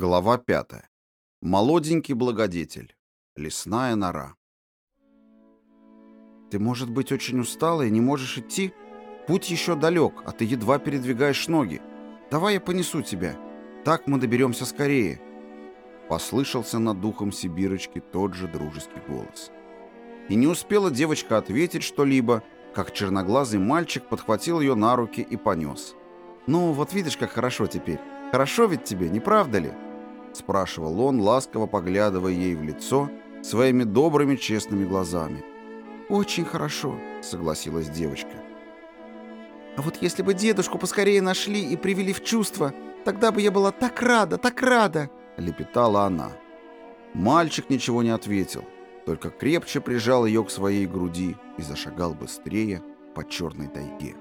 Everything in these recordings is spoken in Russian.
Глава пятая. Молоденький благодетель. Лесная нора. Ты, может быть, очень устала и не можешь идти? Путь еще далек, а ты едва передвигаешь ноги. Давай я понесу тебя. Так мы доберемся скорее. Послышался над духом Сибирочки тот же дружеский голос. И не успела девочка ответить что-либо, как черноглазый мальчик подхватил ее на руки и понес. «Ну, вот видишь, как хорошо теперь. Хорошо ведь тебе, не правда ли?» Спрашивал он, ласково поглядывая ей в лицо своими добрыми честными глазами. «Очень хорошо», — согласилась девочка. «А вот если бы дедушку поскорее нашли и привели в чувство, тогда бы я была так рада, так рада!» — лепетала она. Мальчик ничего не ответил, только крепче прижал ее к своей груди и зашагал быстрее по черной тайге.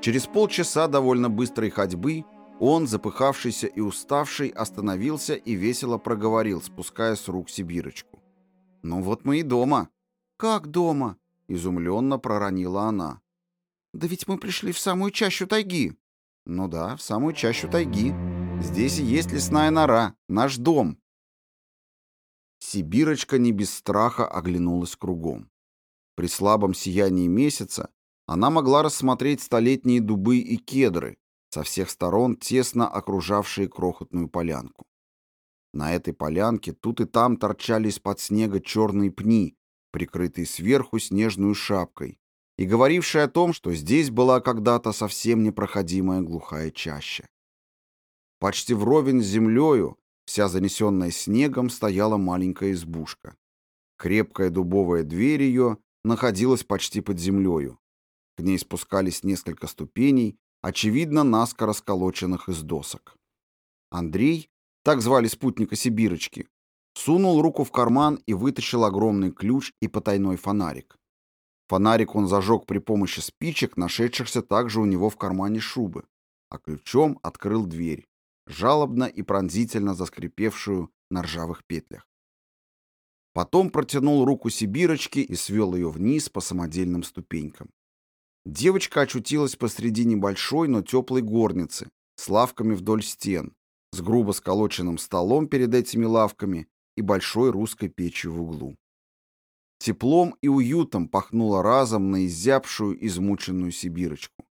Через полчаса довольно быстрой ходьбы он, запыхавшийся и уставший, остановился и весело проговорил, спуская с рук Сибирочку. «Ну вот мы и дома». «Как дома?» — изумленно проронила она. «Да ведь мы пришли в самую чащу тайги». «Ну да, в самую чащу тайги. Здесь и есть лесная нора, наш дом». Сибирочка не без страха оглянулась кругом. При слабом сиянии месяца она могла рассмотреть столетние дубы и кедры, со всех сторон тесно окружавшие крохотную полянку. На этой полянке тут и там торчали из-под снега черные пни, прикрытые сверху снежную шапкой, и говорившие о том, что здесь была когда-то совсем непроходимая глухая чаща. Почти вровень с землею, вся занесенная снегом, стояла маленькая избушка. Крепкая дубовая дверь ее находилась почти под землею, к ней спускались несколько ступеней, очевидно, наскоро сколоченных из досок. Андрей, так звали спутника Сибирочки, сунул руку в карман и вытащил огромный ключ и потайной фонарик. Фонарик он зажег при помощи спичек, нашедшихся также у него в кармане шубы, а ключом открыл дверь, жалобно и пронзительно заскрипевшую на ржавых петлях. Потом протянул руку Сибирочки и свел ее вниз по самодельным ступенькам. Девочка очутилась посреди небольшой, но теплой горницы, с лавками вдоль стен, с грубо сколоченным столом перед этими лавками и большой русской печью в углу. Теплом и уютом пахнуло разом на изябшую, измученную сибирочку.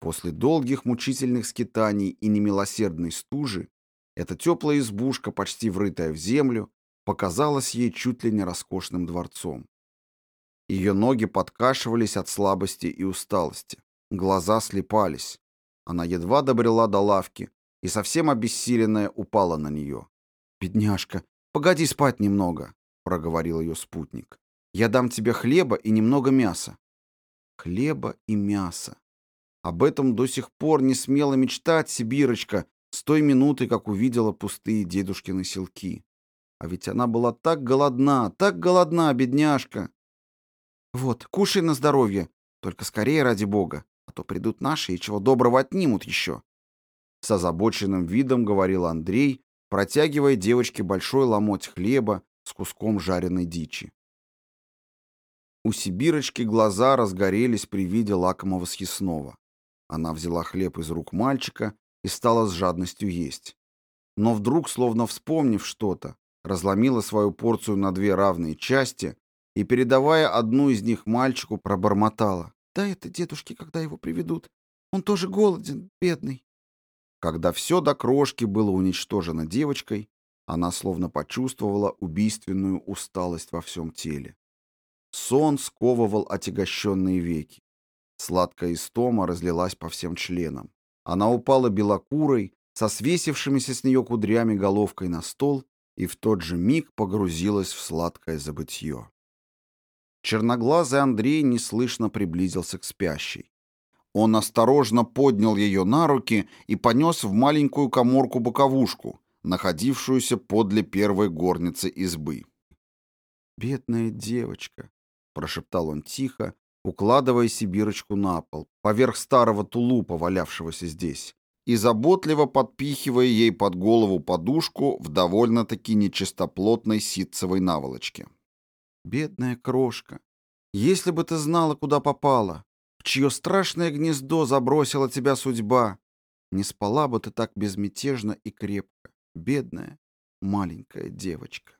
После долгих мучительных скитаний и немилосердной стужи эта теплая избушка, почти врытая в землю, показалась ей чуть ли не роскошным дворцом. Ее ноги подкашивались от слабости и усталости. Глаза слепались. Она едва добрела до лавки и, совсем обессиленная, упала на нее. «Бедняжка, погоди спать немного», — проговорил ее спутник. «Я дам тебе хлеба и немного мяса». Хлеба и мяса. Об этом до сих пор не смела мечтать Сибирочка с той минуты, как увидела пустые дедушкины селки. А ведь она была так голодна, так голодна, бедняжка. Вот, кушай на здоровье, только скорее ради бога, а то придут наши и чего доброго отнимут еще. С озабоченным видом говорил Андрей, протягивая девочке большой ломоть хлеба с куском жареной дичи. У Сибирочки глаза разгорелись при виде лакомого съестного. Она взяла хлеб из рук мальчика и стала с жадностью есть. Но вдруг, словно вспомнив что-то, разломила свою порцию на две равные части и, передавая одну из них мальчику, пробормотала. «Дай это дедушке, когда его приведут. Он тоже голоден, бедный». Когда все до крошки было уничтожено девочкой, она словно почувствовала убийственную усталость во всем теле. Сон сковывал отягощенные веки. Сладкая истома разлилась по всем членам. Она упала белокурой, со свесившимися с нее кудрями головкой на стол и в тот же миг погрузилась в сладкое забытье. Черноглазый Андрей неслышно приблизился к спящей. Он осторожно поднял ее на руки и понес в маленькую коморку-боковушку, находившуюся подле первой горницы избы. «Бедная девочка», — прошептал он тихо, укладывая Сибирочку на пол, поверх старого тулупа, валявшегося здесь, и заботливо подпихивая ей под голову подушку в довольно-таки нечистоплотной ситцевой наволочке. Бедная крошка. Если бы ты знала, куда попала, в чье страшное гнездо забросила тебя судьба, не спала бы ты так безмятежно и крепко. Бедная маленькая девочка.